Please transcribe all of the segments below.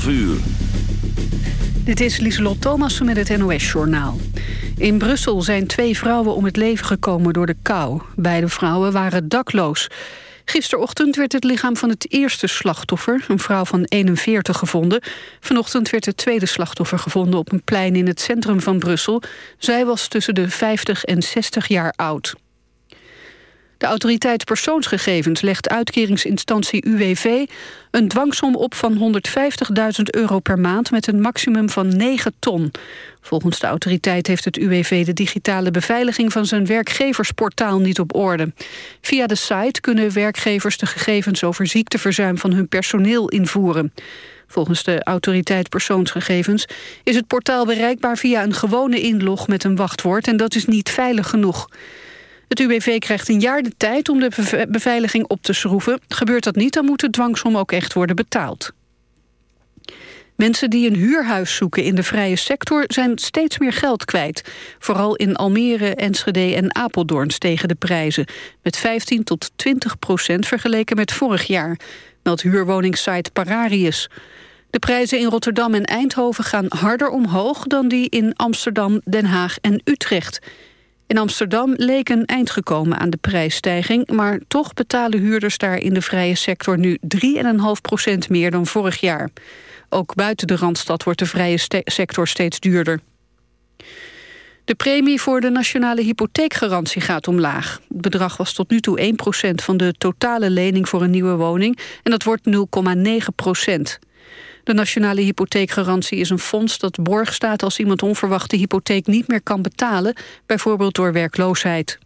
12 uur. Dit is Lieselot Thomassen met het NOS-journaal. In Brussel zijn twee vrouwen om het leven gekomen door de kou. Beide vrouwen waren dakloos. Gisterochtend werd het lichaam van het eerste slachtoffer, een vrouw van 41, gevonden. Vanochtend werd het tweede slachtoffer gevonden op een plein in het centrum van Brussel. Zij was tussen de 50 en 60 jaar oud. De autoriteit persoonsgegevens legt uitkeringsinstantie UWV... een dwangsom op van 150.000 euro per maand met een maximum van 9 ton. Volgens de autoriteit heeft het UWV de digitale beveiliging... van zijn werkgeversportaal niet op orde. Via de site kunnen werkgevers de gegevens over ziekteverzuim... van hun personeel invoeren. Volgens de autoriteit persoonsgegevens is het portaal bereikbaar via een gewone inlog met een wachtwoord... en dat is niet veilig genoeg. Het UWV krijgt een jaar de tijd om de beveiliging op te schroeven. Gebeurt dat niet, dan moet de dwangsom ook echt worden betaald. Mensen die een huurhuis zoeken in de vrije sector zijn steeds meer geld kwijt. Vooral in Almere, Enschede en Apeldoorn stegen de prijzen. Met 15 tot 20 procent vergeleken met vorig jaar. Meldt huurwoningssite Pararius. De prijzen in Rotterdam en Eindhoven gaan harder omhoog... dan die in Amsterdam, Den Haag en Utrecht. In Amsterdam leek een eind gekomen aan de prijsstijging... maar toch betalen huurders daar in de vrije sector nu 3,5 procent meer dan vorig jaar. Ook buiten de Randstad wordt de vrije sector steeds duurder. De premie voor de nationale hypotheekgarantie gaat omlaag. Het bedrag was tot nu toe 1% van de totale lening voor een nieuwe woning... en dat wordt 0,9 procent. De nationale hypotheekgarantie is een fonds dat borg staat als iemand onverwacht de hypotheek niet meer kan betalen, bijvoorbeeld door werkloosheid.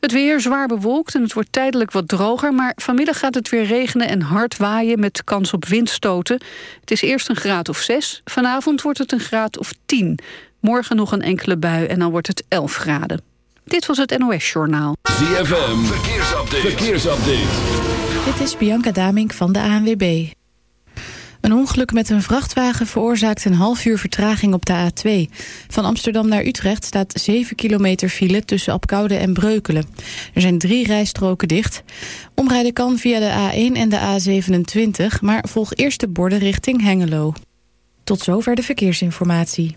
Het weer zwaar bewolkt en het wordt tijdelijk wat droger... maar vanmiddag gaat het weer regenen en hard waaien met kans op windstoten. Het is eerst een graad of 6, vanavond wordt het een graad of 10. Morgen nog een enkele bui en dan wordt het 11 graden. Dit was het NOS Journaal. ZFM, verkeersupdate. verkeersupdate. Dit is Bianca Damink van de ANWB. Een ongeluk met een vrachtwagen veroorzaakt een half uur vertraging op de A2. Van Amsterdam naar Utrecht staat 7 kilometer file tussen Apkoude en Breukelen. Er zijn drie rijstroken dicht. Omrijden kan via de A1 en de A27, maar volg eerst de borden richting Hengelo. Tot zover de verkeersinformatie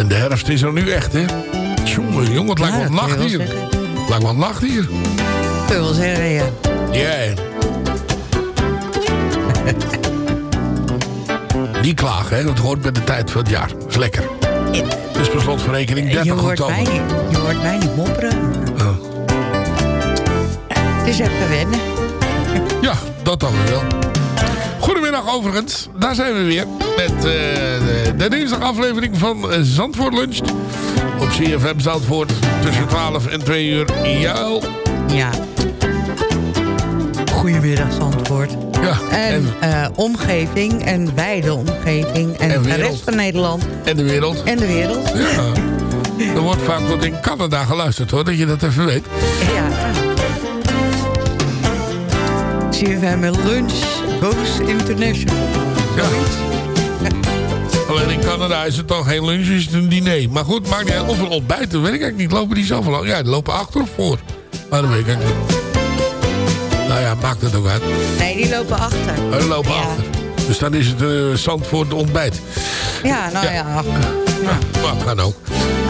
En de herfst is er nu echt, hè? Jongen, jongen, het lijkt wel nacht hier. Het lijkt wel nacht hier. Kun je wel zeggen, ja. Ja. Niet klagen, hè? Dat hoort bij de tijd van het jaar. Dat is lekker. Dus per slotverrekening 30 je hoort, oktober. mij niet, je hoort mij niet mopperen. Oh. Het is even wennen. Ja, dat dan wel. Goedemiddag overigens, daar zijn we weer. Met eh, de, de dinsdagaflevering van eh, Zandvoort Lunch. Op CFM Zandvoort tussen 12 en 2 uur. Jawel. Ja. Goedemiddag, Zandvoort. Ja, En, en, eh, omgeving en wijde omgeving. En, En de rest van Nederland en de wereld. en de wereld. Ja. Er wordt vaak tot in Canada geluisterd hoor, dat je dat even weet. Ja. CFM Lunch Goes International. Ja. Alleen in Canada is het dan geen lunch, is het een diner. Maar goed, maakt niet uit. Of een ontbijt, dat weet ik eigenlijk niet. Lopen die zoveel lang? Ja, die lopen achter of voor. Maar dat weet ik eigenlijk niet. Nou ja, maakt het ook uit. Nee, die lopen achter. Oh, Die lopen Ja. achter. Dus dan is het uh, Zandvoort ontbijt. Ja, nou Ja. ja. dat kan ook.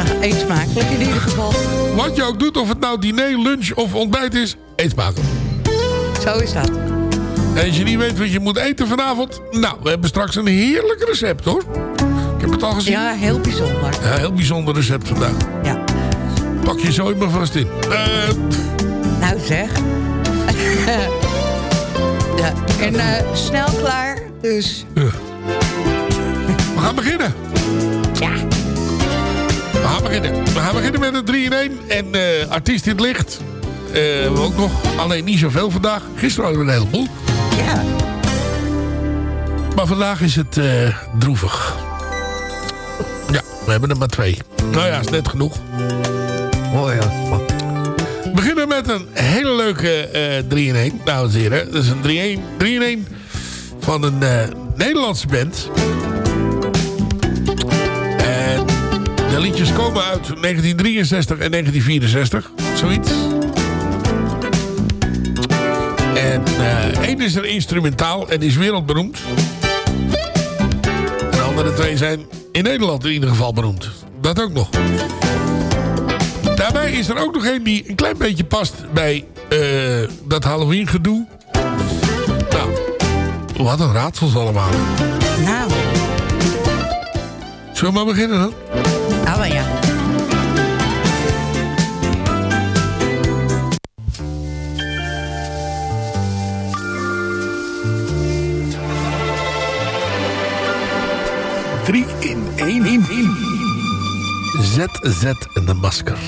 nou, eet smakelijk in ieder geval. Wat je ook doet, of het nou diner, lunch of ontbijt is, eet smakelijk. Zo is dat. En als je niet weet wat je moet eten vanavond... Nou, we hebben straks een heerlijk recept hoor. Ik heb het al gezien. Ja, heel bijzonder. Ja, heel bijzonder recept vandaag. Ja. Pak je zo maar vast in. Eh, Nou zeg. ja. En eh, snel klaar, dus ja. We gaan beginnen. ja. We gaan beginnen. We gaan beginnen met een 3 in 1. En eh, artiest in het licht. Eh, we ook nog. Alleen niet zoveel vandaag. Gisteren hadden we een heleboel. Ja. Maar vandaag is het eh, droevig. Ja, we hebben er maar twee. Nou ja, is net genoeg. Mooi hoor. We beginnen met een hele leuke eh 3 in 1. Dames en heren. Dat is een 3 in 3 in 1 van een eh, Nederlandse band. En de liedjes komen uit 1963 en 1964. Zoiets. En eh één is er instrumentaal en is wereldberoemd. En de andere twee zijn in Nederland in ieder geval beroemd. Dat ook nog. Daarbij is er ook nog een die een klein beetje past bij eh, dat Halloween gedoe. Nou, wat een raadsels allemaal. Nou, Zullen we maar beginnen dan? maar ja. Drie in één in in. ZZ en de masker.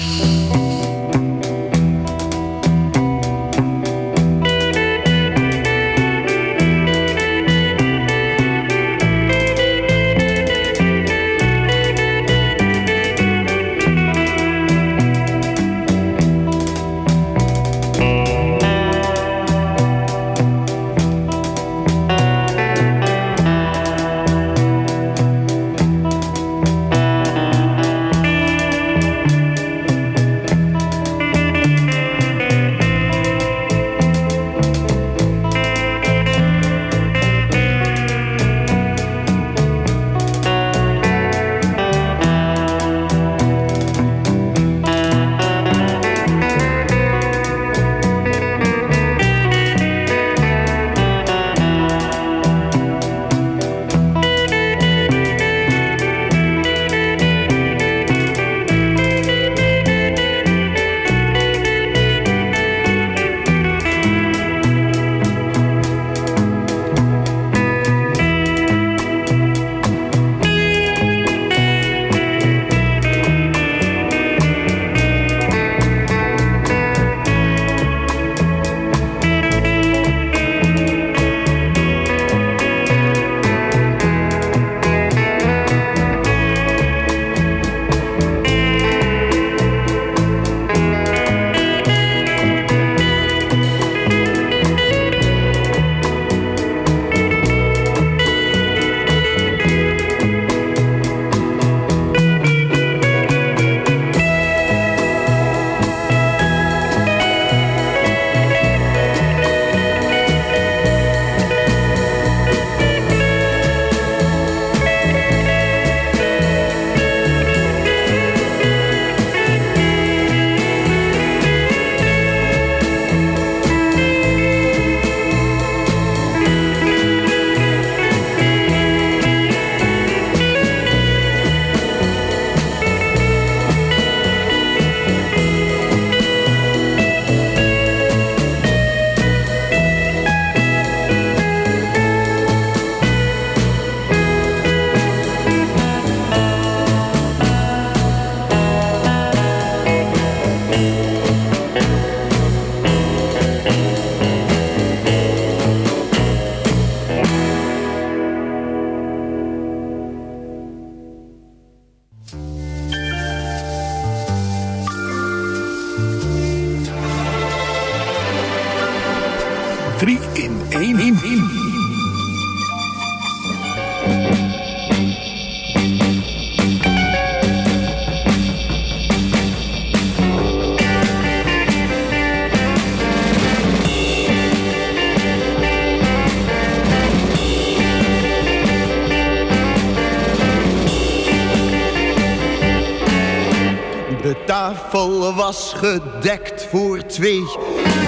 Gedekt voor twee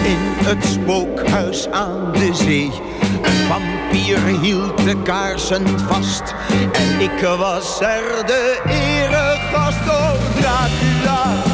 in het spookhuis aan de zee. Een vampier hield de kaarsen vast en ik was er de eregast. Oh, Dracula,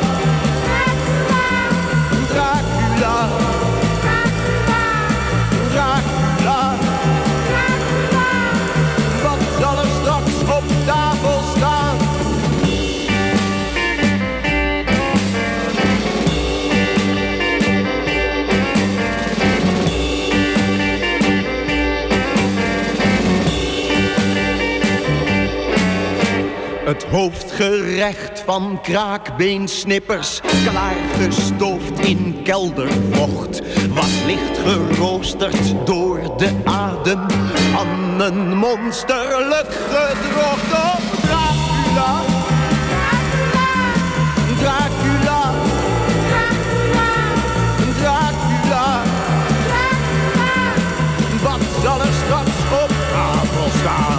hoofdgerecht van kraakbeensnippers, klaargestoofd in keldervocht, was licht geroosterd door de adem van een monsterlijk gedrocht. Oh, Dracula, Dracula, Dracula. Wat zal er straks op tafel staan?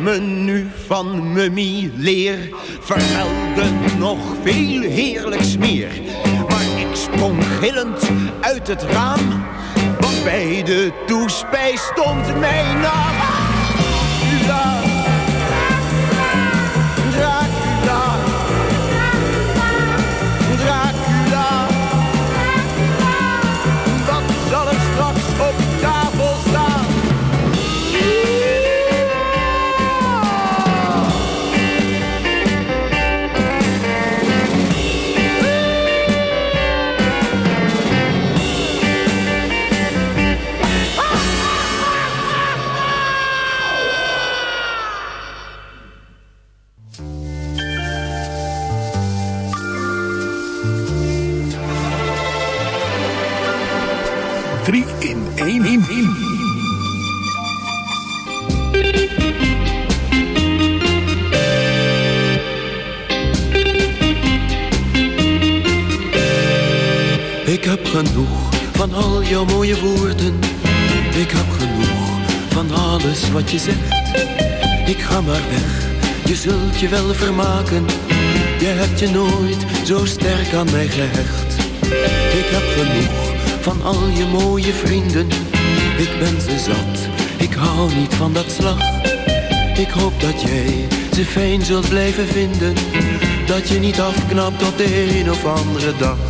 Het menu van Mummy Leer nog veel heerlijks meer. Maar ik sprong gillend uit het raam, want bij de toespijs stond mijn naam. Jouw mooie woorden. Ik heb genoeg van alles wat je zegt. Ik ga maar weg, je zult je wel vermaken. Je hebt je nooit zo sterk aan mij gehecht. Ik heb genoeg van al je mooie vrienden. Ik ben ze zat, ik hou niet van dat slag. Ik hoop dat jij ze fijn zult blijven vinden. Dat je niet afknapt op de een of andere dag.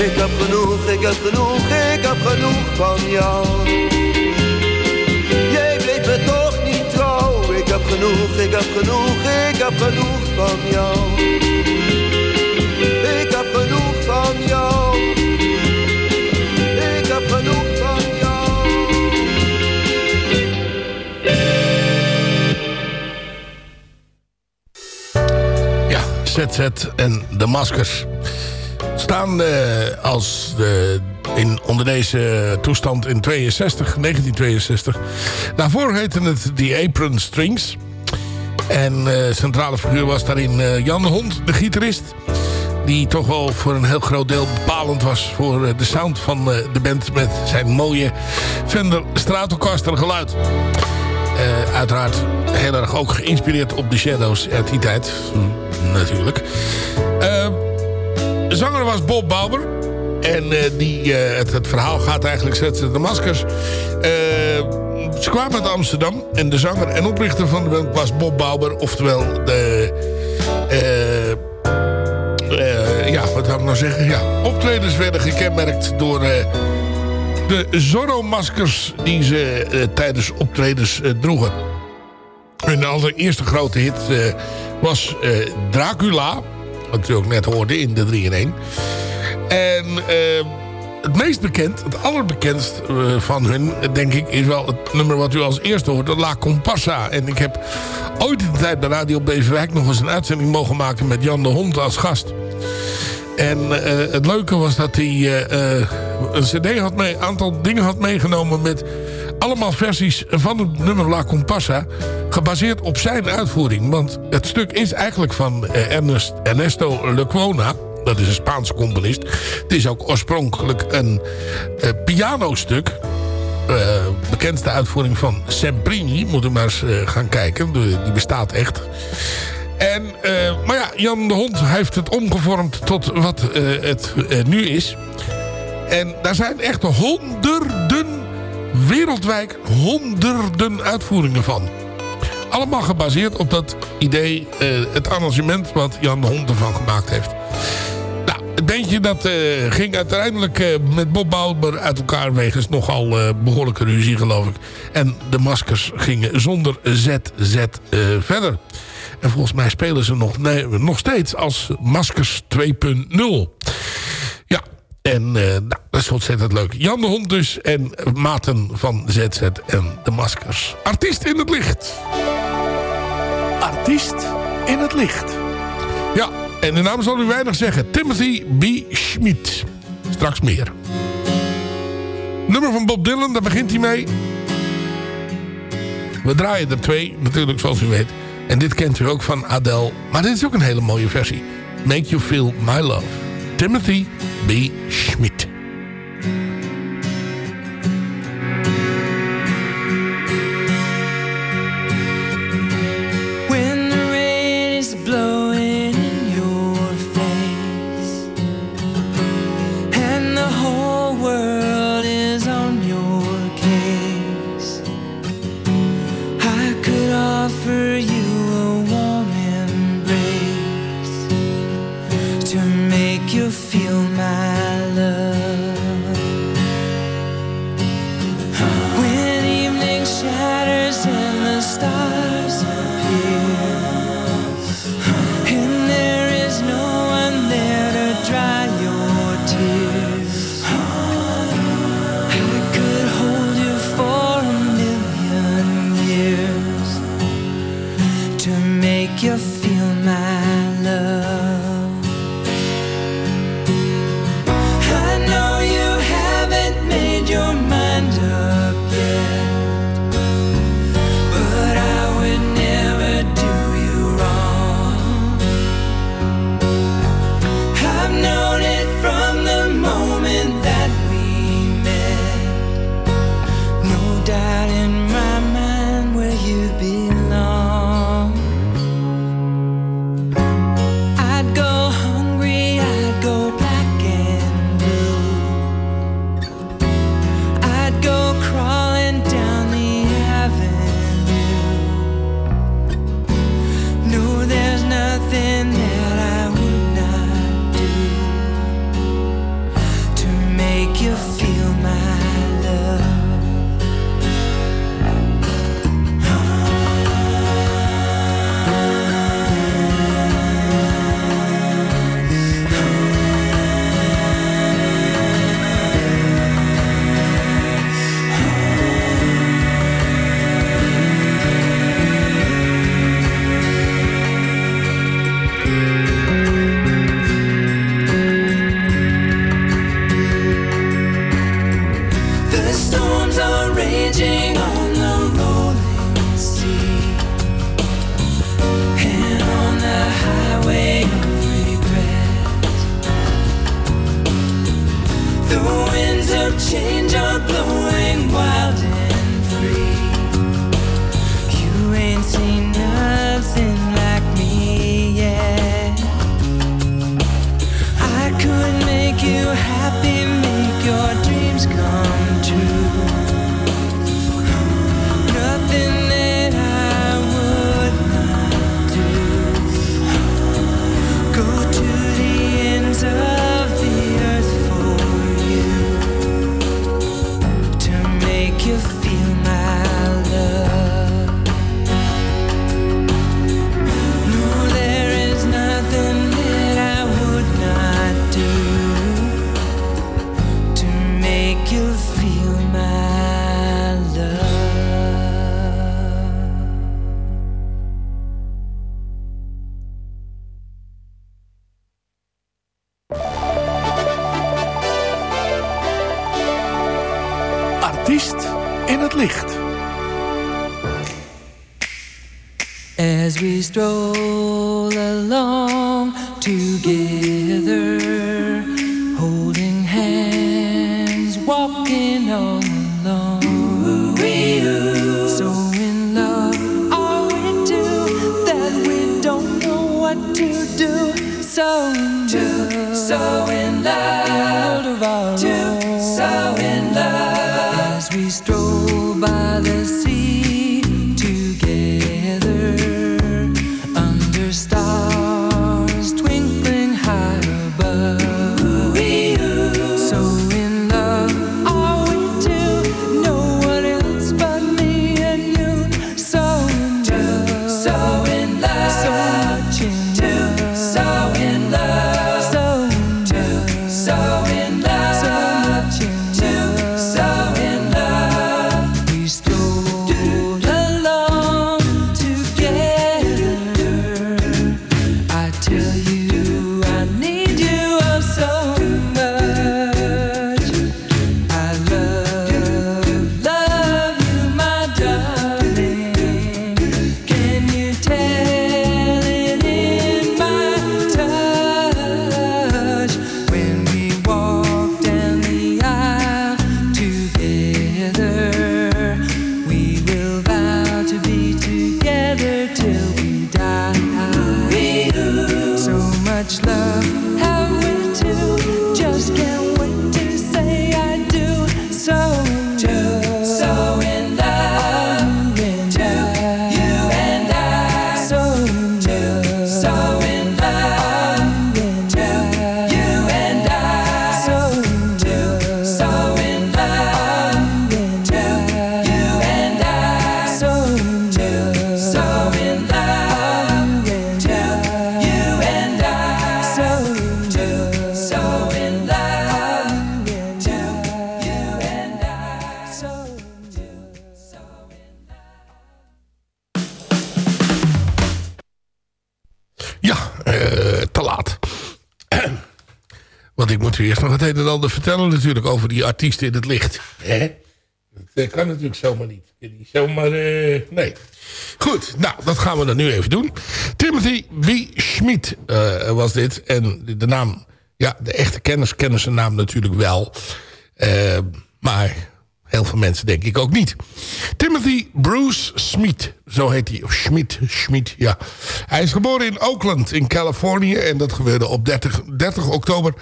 Ik heb genoeg, ik heb genoeg, ik heb genoeg van jou. Jij bleef me toch niet trouw. Ik heb genoeg, ik heb genoeg, ik heb genoeg van jou. Ik heb genoeg van jou. Ik heb genoeg van jou. Ja, ZZ en de maskers. Staan eh, als in, onder deze toestand in 62, 1962. Daarvoor heette het The Apron Strings. En eh, centrale figuur was daarin eh, Jan Hond, de gitarist. Die toch wel voor een heel groot deel bepalend was voor de sound van de band. Met zijn mooie Fender Stratocaster geluid. Uiteraard heel erg ook geïnspireerd op de Shadows uit die tijd. Hm, natuurlijk. De zanger was Bob Bauer. En eh, die, eh, het, verhaal gaat eigenlijk, zetten de maskers. Eh, ze kwamen uit Amsterdam. En de zanger en oprichter van de band was Bob Bauer. Oftewel de... ja, wat zou ik nou zeggen? Ja, optredens werden gekenmerkt door... de Zorro-maskers die ze tijdens optredens eh, droegen. En de allereerste grote hit was Dracula. Wat u ook net hoorde in de 3 in 1. En eh, het meest bekend, het allerbekendst eh, van hun, denk ik, is wel het nummer wat u als eerste hoort, La Compassa. En ik heb ooit in de tijd bij Radio Beverwijk nog eens een uitzending mogen maken met Jan de Hond als gast. En eh, het leuke was dat hij eh, een cd had mee, een aantal dingen had meegenomen met allemaal versies van het nummer La Compassa. Gebaseerd op zijn uitvoering. Want het stuk is eigenlijk van eh, Ernest, Ernesto Lecuona. Dat is een Spaanse componist. Het is ook oorspronkelijk een eh, pianostuk. Eh, bekendste uitvoering van Semprini. Moet u maar eens gaan kijken. Die bestaat echt. En, maar ja, Jan de Hond heeft het omgevormd tot wat het nu is. En daar zijn echt honderden, wereldwijd honderden uitvoeringen van. Allemaal gebaseerd op dat idee, eh, het arrangement wat Jan de Hond ervan gemaakt heeft. Nou, het bandje dat eh, ging uiteindelijk eh, met Bob Bauer uit elkaar wegens nogal eh, behoorlijke ruzie geloof ik. En de maskers gingen zonder ZZ verder. En volgens mij spelen ze nog, nee, nog steeds als Maskers 2.0. En eh, nou, dat is ontzettend leuk. Jan de Hond dus en Maten van ZZ en de Maskers. Artiest in het licht. Artiest in het licht. Ja, en de naam zal u weinig zeggen. Timothy B. Schmid. Straks meer. Nummer van Bob Dylan, daar begint hij mee. We draaien er twee, natuurlijk zoals u weet. En dit kent u ook van Adele. Maar dit is ook een hele mooie versie. Make You Feel My Love. Timothy B. Schmid. Een en ander vertellen natuurlijk over die artiesten in het licht. Hè? Dat kan natuurlijk zomaar niet. Zomaar, eh, nee. Goed, nou, dat gaan we dan nu even doen. Timothy B. Schmid eh, was dit. En de, de naam, ja, de echte kenners kennen zijn naam natuurlijk wel. Eh, maar heel veel mensen denk ik ook niet. Timothy Bruce Smith, zo heet hij. Of Schmid, Schmid, ja. Hij is geboren in Oakland in Californië. En dat gebeurde op 30, 30 oktober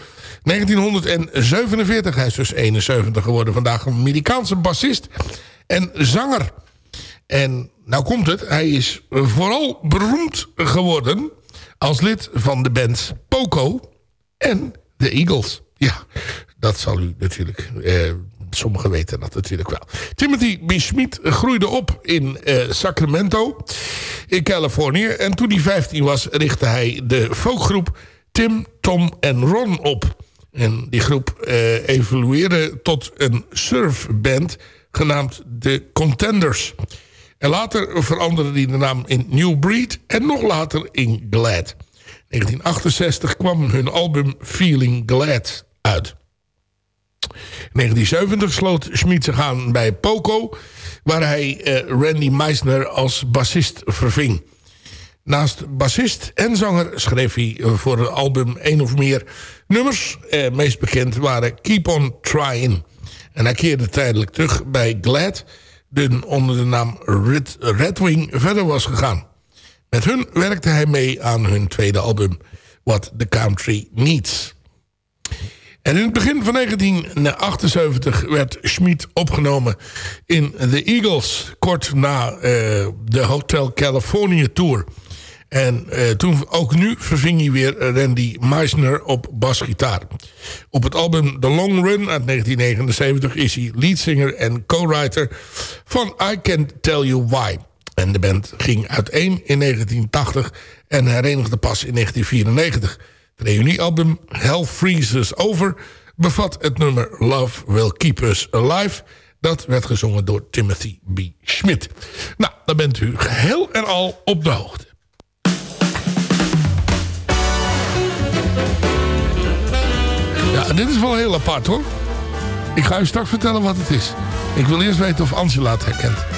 1947. Hij is dus 71 geworden. Vandaag een Amerikaanse bassist en zanger. En nou komt het, hij is vooral beroemd geworden als lid van de band Poco en de Eagles. Ja, dat zal u natuurlijk... Eh, sommigen weten dat natuurlijk wel. Timothy B. Schmid groeide op in eh, Sacramento in Californië. En toen hij 15 was, richtte hij de folkgroep Tim, Tom en Ron op. En die groep eh, evolueerde tot een surfband genaamd The Contenders. En later veranderde hij de naam in New Breed en nog later in Glad. 1968 kwam hun album Feeling Glad uit. In 1970 sloot Schmid zich aan bij Poco... waar hij eh, Randy Meisner als bassist verving. Naast bassist en zanger schreef hij eh, voor het album één of meer nummers. Eh, meest bekend waren Keep On Trying. En hij keerde tijdelijk terug bij Glad... die onder de naam Red, Wing verder was gegaan. Met hun werkte hij mee aan hun tweede album... What the Country Needs. En in het begin van 1978 werd Schmid opgenomen in The Eagles. Kort na uh, de Hotel California Tour. En uh, toen, ook nu verving hij weer Randy Meisner op basgitaar. Op het album The Long Run uit 1979 is hij leadzanger en co-writer van I Can't Tell You Why. En de band ging uiteen in 1980 en herenigde pas in 1994. Het reuniealbum Hell Freezes Over bevat het nummer Love Will Keep Us Alive. Dat werd gezongen door Timothy B. Schmidt. Nou, dan bent u geheel en al op de hoogte. Ja, dit is wel heel apart hoor. Ik ga u straks vertellen wat het is. Ik wil eerst weten of Angela het herkent.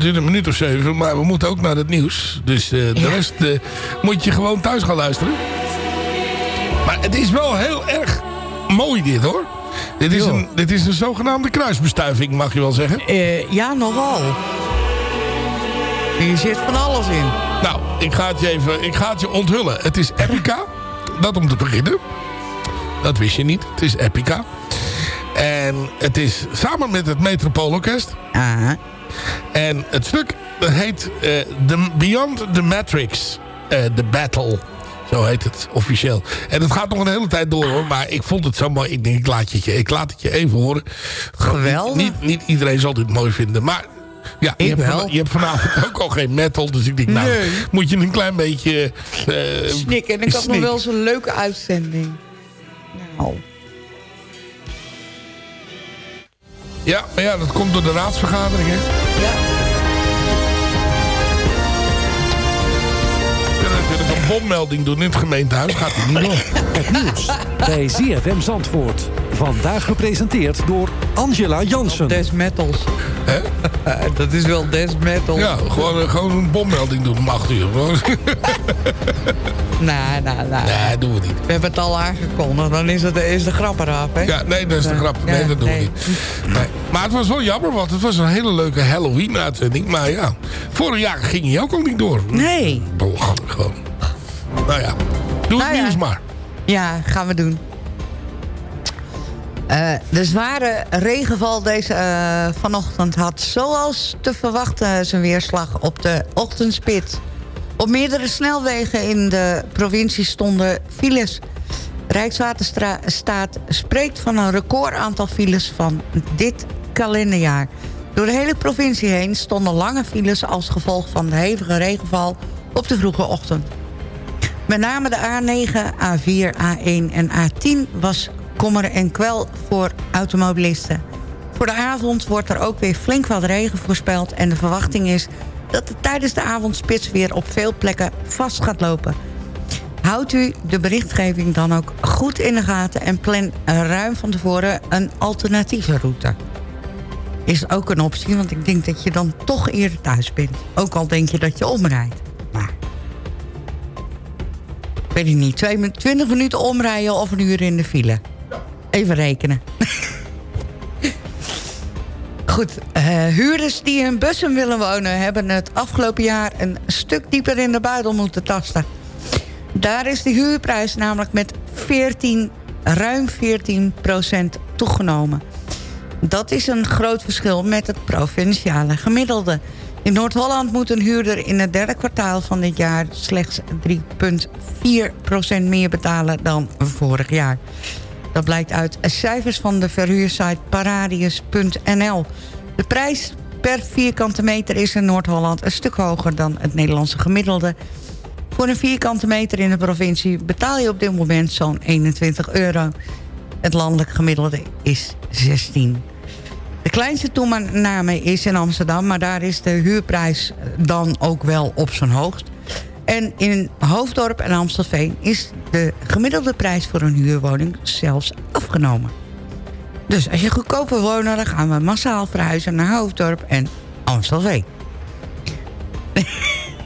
het duurt een minuut of zeven, maar we moeten ook naar het nieuws. Dus eh, de rest eh, moet je gewoon thuis gaan luisteren. Maar het is wel heel erg mooi dit hoor. Dit is, een, dit is een zogenaamde kruisbestuiving, mag je wel zeggen. Eh, ja, nogal. Hier zit van alles in. Nou, ik ga het je even ik ga het je onthullen. Het is Epica, dat om te beginnen. Dat wist je niet, het is Epica. En het is samen met het Metropoolorkest. En het stuk heet eh, the, Beyond the Matrix. eh, the Battle. Zo heet het officieel. En het gaat nog een hele tijd door hoor. Maar ik vond het zo mooi. Ik denk ik laat het je, ik laat het je even horen. Geweldig. Niet, niet iedereen zal dit mooi vinden. Maar ja, je hebt, je hebt vanavond ook al geen metal. Dus ik denk nou Nee. moet je een klein beetje... eh, Snikken. En ik had nog wel zo'n leuke uitzending. Nou. Ja, maar ja, dat komt door de raadsvergadering hè. We kunnen natuurlijk een bommelding doen in het gemeentehuis. Gaat hij niet door. Het nieuws bij ZFM Zandvoort. Vandaag gepresenteerd door Angela Jansen. Death metals. dat is wel death metal. Ja, gewoon, gewoon een bommelding doen om 8 uur. Nou, nou, nou. Nee, doen we niet. We hebben het al aangekondigd. Dan is, het, is de grap eraf, hè? Ja, nee, dat is de grap. Nee, dat doen we nee. niet. Nee. Maar het was wel jammer, want het was een hele leuke Halloween-uitzending. Maar ja, vorig jaar ging hij ook al niet door. Nee. Belachelijk gewoon. Nou ja, doe Nou het ja. nieuws maar. Ja, gaan we doen. Eh, de zware regenval deze eh, vanochtend had zoals te verwachten zijn weerslag op de ochtendspit. Op meerdere snelwegen in de provincie stonden files. Rijkswaterstaat spreekt van een record aantal files van dit kalenderjaar. Door de hele provincie heen stonden lange files als gevolg van de hevige regenval op de vroege ochtend. Met name de A9, A4, A1 en A10 was kommer en kwel voor automobilisten. Voor de avond wordt er ook weer flink wat regen voorspeld... en de verwachting is dat het tijdens de avondspits weer op veel plekken vast gaat lopen. Houdt u de berichtgeving dan ook goed in de gaten... en plan ruim van tevoren een alternatieve route. Is ook een optie, want ik denk dat je dan toch eerder thuis bent. Ook al denk je dat je omrijdt. Maar weet niet, twee, min- 20 minuten omrijden of een uur in de file. Even rekenen. Goed, eh, huurders die in Bussen willen wonen... hebben het afgelopen jaar een stuk dieper in de buidel moeten tasten. Daar is de huurprijs namelijk met 14, ruim 14 procent toegenomen. Dat is een groot verschil met het provinciale gemiddelde. In Noord-Holland moet een huurder in het derde kwartaal van dit jaar... slechts 3,4% meer betalen dan vorig jaar. Dat blijkt uit cijfers van de verhuursite paradius.nl. De prijs per vierkante meter is in Noord-Holland een stuk hoger dan het Nederlandse gemiddelde. Voor een vierkante meter in de provincie betaal je op dit moment zo'n 21 euro. Het landelijk gemiddelde is 16. De kleinste toename is in Amsterdam, maar daar is de huurprijs dan ook wel op zijn hoogst. En in Hoofddorp en Amstelveen is de gemiddelde prijs voor een huurwoning zelfs afgenomen. Dus als je goedkoop wil wonen, dan gaan we massaal verhuizen naar Hoofddorp en Amstelveen.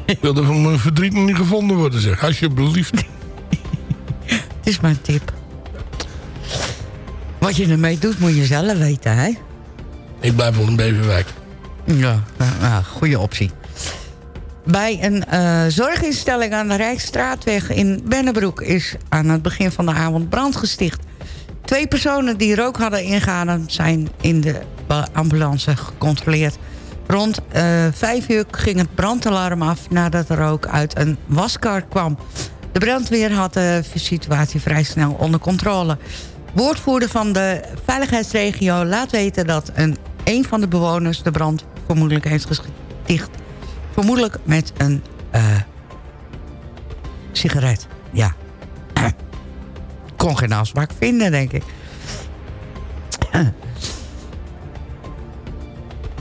Ik wilde van mijn verdriet niet gevonden worden, zeg. Alsjeblieft. Het is mijn tip. Wat je ermee doet, moet je zelf weten, hè? Ik blijf wel in Beverwijk. Ja, nou, nou, goede optie. Bij een eh, zorginstelling aan de Rijksstraatweg in Bennebroek... is aan het begin van de avond brand gesticht. Twee personen die rook hadden ingeademd... zijn in de ambulance gecontroleerd. Rond eh, vijf uur ging het brandalarm af... nadat er rook uit een waskar kwam. De brandweer had de situatie vrij snel onder controle. Woordvoerder van de veiligheidsregio laat weten dat een, een van de bewoners de brand vermoedelijk heeft gesticht. Vermoedelijk met een eh, sigaret. Ja. Kon geen afspraak vinden, denk ik.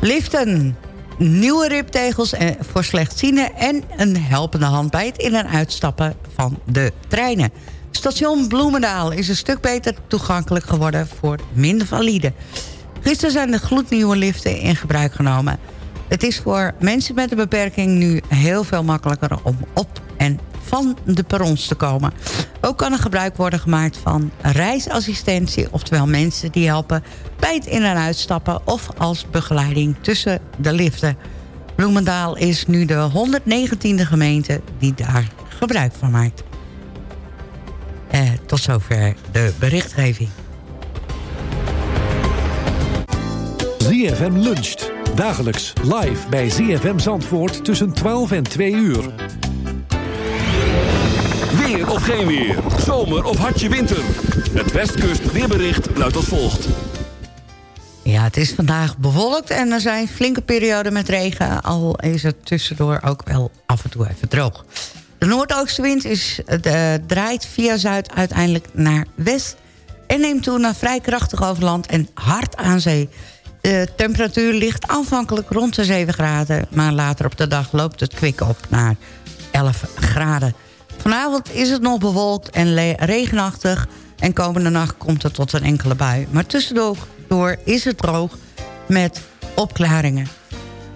Liften. Nieuwe riptegels eh, voor slechtzienden... en een helpende hand bij het in- en uitstappen van de treinen. Station Bloemendaal is een stuk beter toegankelijk geworden voor minder valide. Gisteren zijn de gloednieuwe liften in gebruik genomen. Het is voor mensen met een beperking nu heel veel makkelijker om op en van de perrons te komen. Ook kan er gebruik worden gemaakt van reisassistentie... oftewel mensen die helpen bij het in- en uitstappen... of als begeleiding tussen de liften. Bloemendaal is nu de 119e gemeente die daar gebruik van maakt. Tot zover de berichtgeving. ZFM luncht. Dagelijks live bij ZFM Zandvoort tussen 12 en 2 uur. Weer of geen weer. Zomer of hartje winter. Het Westkust weerbericht luidt als volgt. Ja, het is vandaag bewolkt en er zijn flinke perioden met regen... al is het tussendoor ook wel af en toe even droog. De noordoostenwind is, eh, draait via zuid uiteindelijk naar west... en neemt toe naar vrij krachtig over land en hard aan zee. De temperatuur ligt aanvankelijk rond de 7 graden... maar later op de dag loopt het kwik op naar 11 graden. Vanavond is het nog bewolkt en regenachtig... en komende nacht komt het tot een enkele bui. Maar tussendoor door is het droog met opklaringen.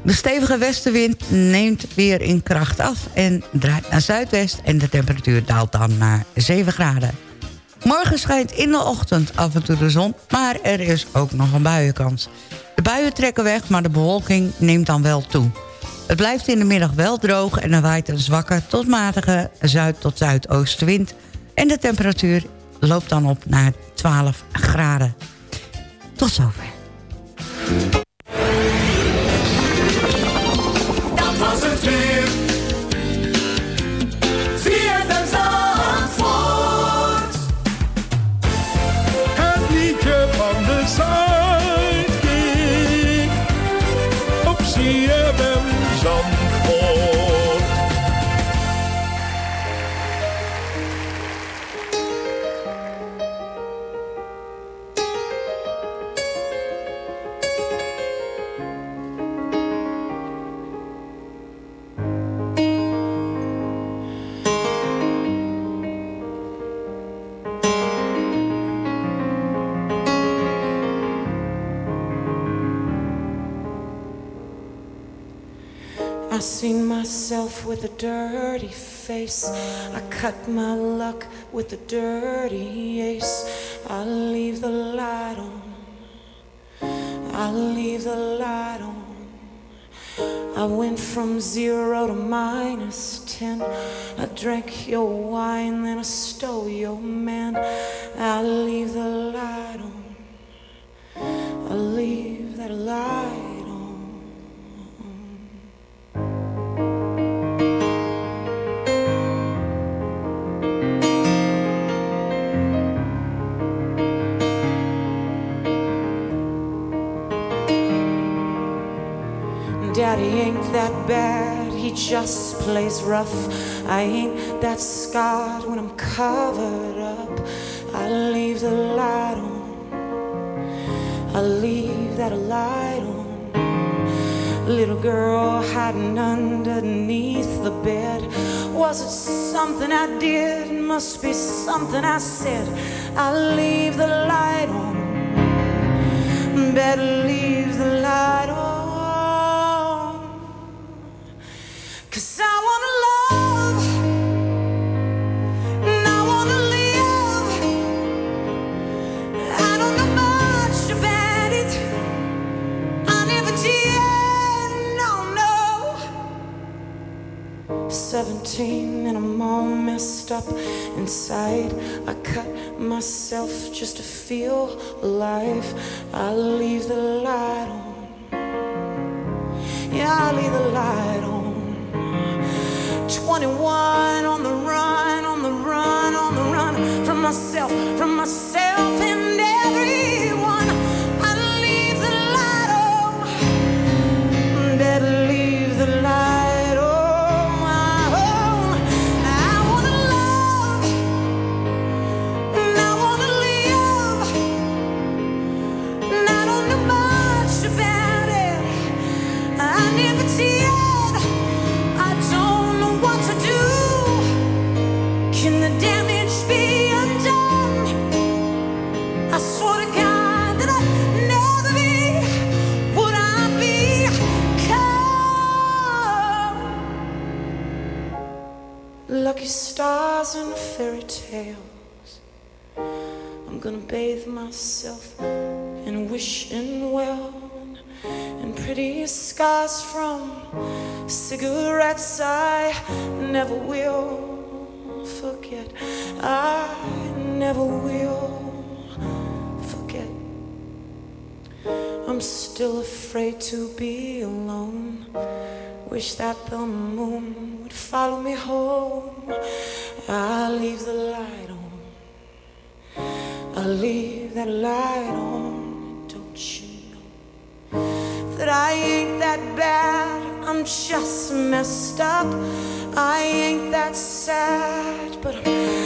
De stevige westenwind neemt weer in kracht af en draait naar zuidwest... en de temperatuur daalt dan naar 7 graden. Morgen schijnt in de ochtend af en toe de zon, maar er is ook nog een buienkans. De buien trekken weg, maar de bewolking neemt dan wel toe. Het blijft in de middag wel droog en er waait een zwakke tot matige zuid- tot zuidoostenwind. En de temperatuur loopt dan op naar 12 graden. Tot zover. With a dirty face. I cut my luck with a dirty ace. I leave the light on. I leave the light on. I went from zero to minus ten. I drank your wine, then I stole your man. I leave the light on. I leave that light Daddy ain't that bad, he just plays rough. I ain't that scarred when I'm covered up. I leave the light on, I leave that light on. Little girl hiding underneath the bed. Was it something I did? Must be something I said. I leave the light on. Better leave the light 17 and I'm all messed up inside. I cut myself just to feel alive. I leave the light on. Yeah, I leave the light on. 21 on the run, on the run, on the run from myself, from myself stars and fairy tales. I'm gonna bathe myself in wishing well and pretty scars from cigarettes I never will forget. I never will I'm still afraid to be alone. Wish that the moon would follow me home. I leave the light on. I leave that light on. Don't you know that I ain't that bad? I'm just messed up. I ain't that sad, but I'm,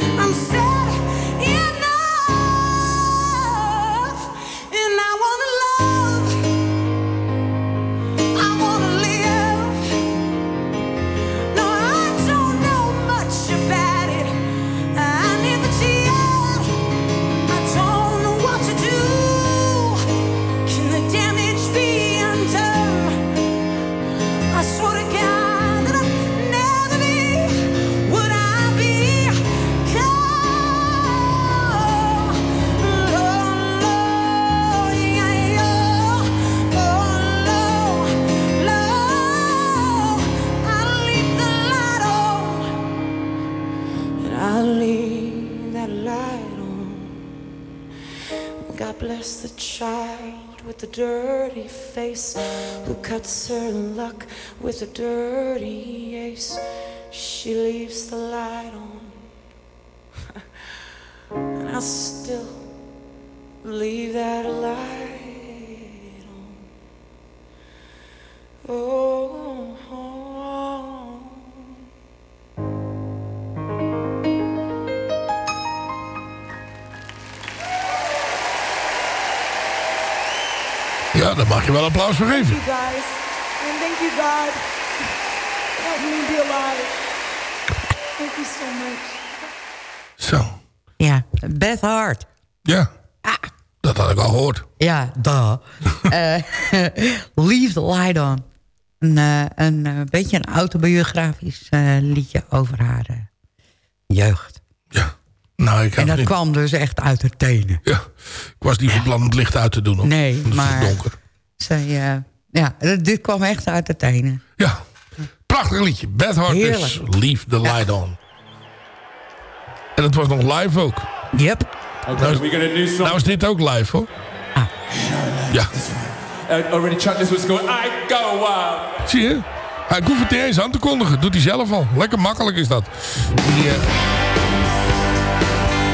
bless the child with the dirty face who cuts her luck with a dirty ace. She leaves the light on. and I'll still leave that light on. Oh, Ja, daar mag je wel applaus voor geven. you guys. And thank you, God. Help me be alive. Thank you so much. Zo. Ja, Beth Hart. Ja. Dat had ik al gehoord. Ja, da. Leave the light on. Een, eh, een eh, beetje een autobiografisch eh, liedje over haar eh, jeugd. Nou, ik en dat niet- kwam dus echt uit haar tenen. Ja, ik was niet van plan het licht uit te doen. Hoor. Nee, Het is maar- donker. Zij, eh, ja, dit kwam echt uit haar tenen. Prachtig liedje. Beth Hart is Heerlijk. Leave the Light On. En het was nog live ook. Yep. nou, is, nou is dit ook live hoor. Ja. Uh, already Chuck this was going. I go wild. Zie je? Hij hoeft het niet eens aan te kondigen. Doet hij zelf al. Lekker makkelijk is dat. Die, eh,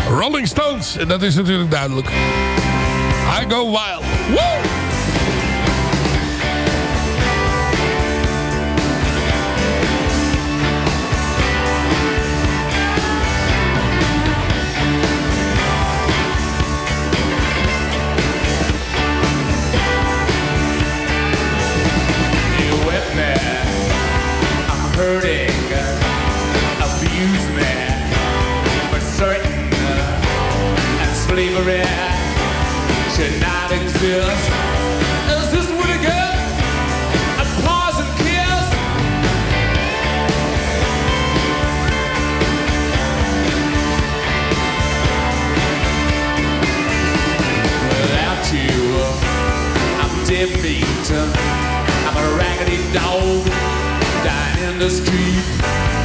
Rolling Stones. En dat is natuurlijk duidelijk. I go wild. Woo! Hurting. Should not exist. Is this? A kiss? Without you, I'm. I'm a raggedy dog dying in the street.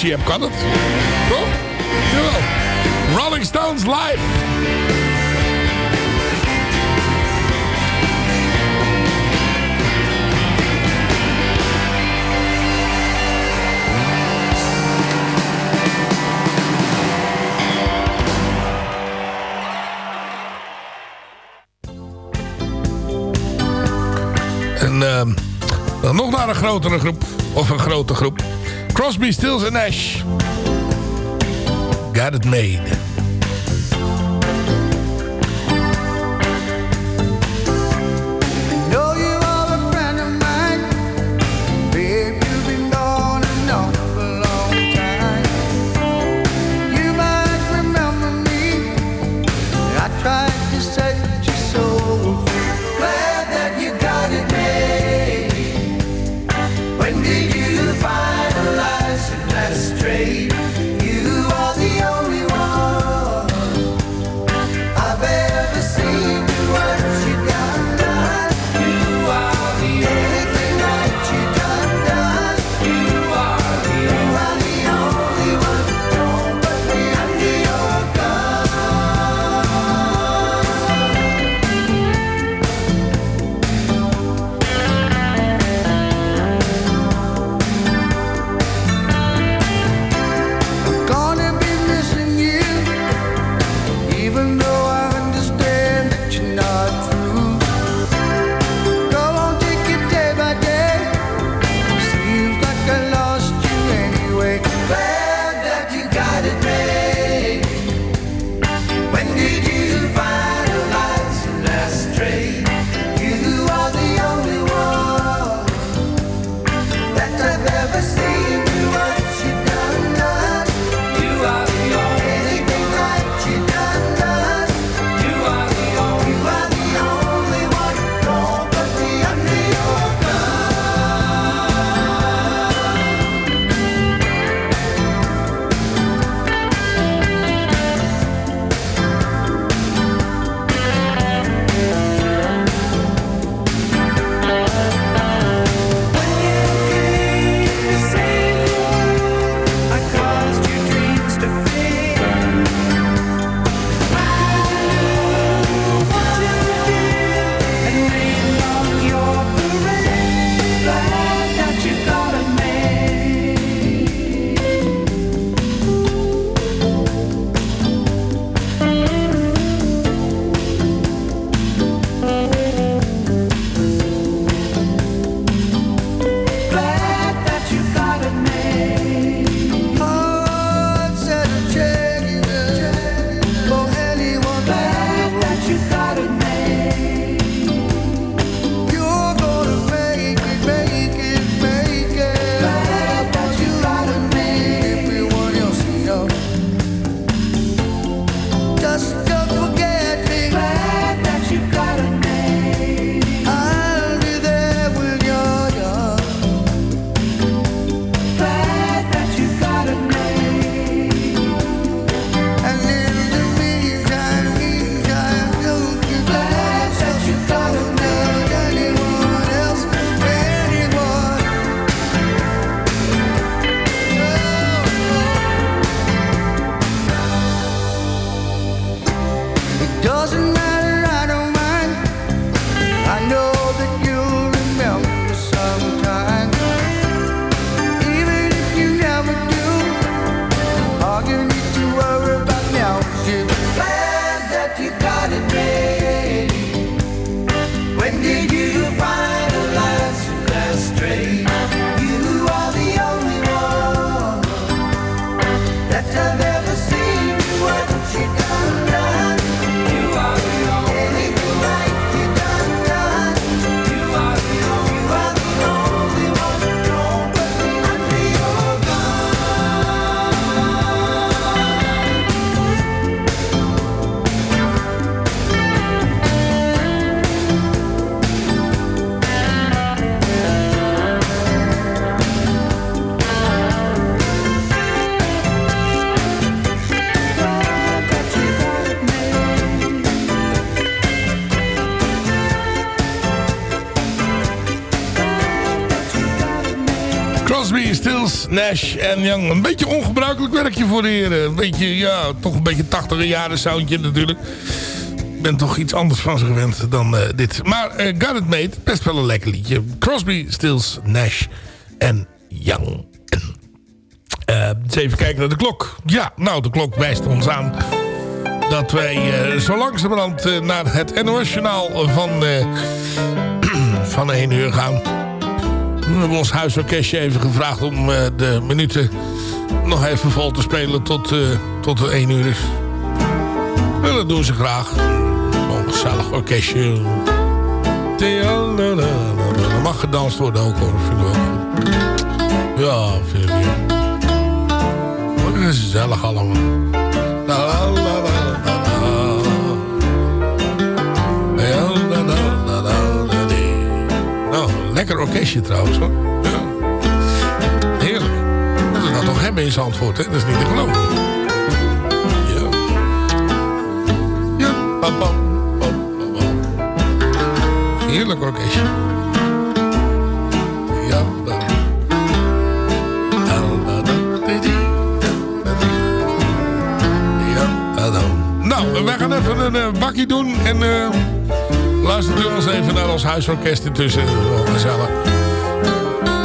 Je hebt kan het. Toch? Jawel. Rolling Stones live. En uh, dan nog naar een grotere groep. Of een grote groep. Crosby, Stills en Nash. Got it made. Nash en Young. Een beetje ongebruikelijk werkje voor de heren. Een beetje, ja, toch een beetje 80 jaren soundje natuurlijk. Ik ben toch iets anders van ze gewend dan eh, dit. Maar Got It Made, best wel een lekker liedje. Crosby, Stills, Nash en Young. Eh, eens even kijken naar de klok. Ja, nou, de klok wijst ons aan dat wij zo langzamerhand naar het NOS-journaal van, van 1 uur gaan. Hebben ons huisorkestje even gevraagd om eh, de minuten nog even vol te spelen tot, eh, tot het 1 uur is. En dat doen ze graag. Zo'n gezellig orkestje. Er mag gedanst worden ook hoor, vind wel. Ja, vind ik. Wat gezellig allemaal. Lekker orkestje trouwens hoor. Heerlijk. Dat we dat toch hebben in Zandvoort, hè? Dat is niet te geloven. Ja. Ja. Heerlijk orkestje. Ja. Nou, wij gaan even een eh, bakkie doen en eh luistert u ons even naar ons huisorkest intussen. Wel gezellig.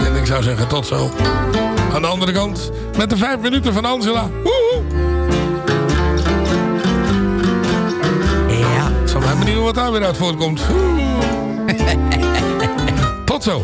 En ik zou zeggen tot zo. Aan de andere kant met de vijf minuten van Angela. Woehoe. Ja. Ik zal maar benieuwen wat daar weer uit voortkomt. Tot zo.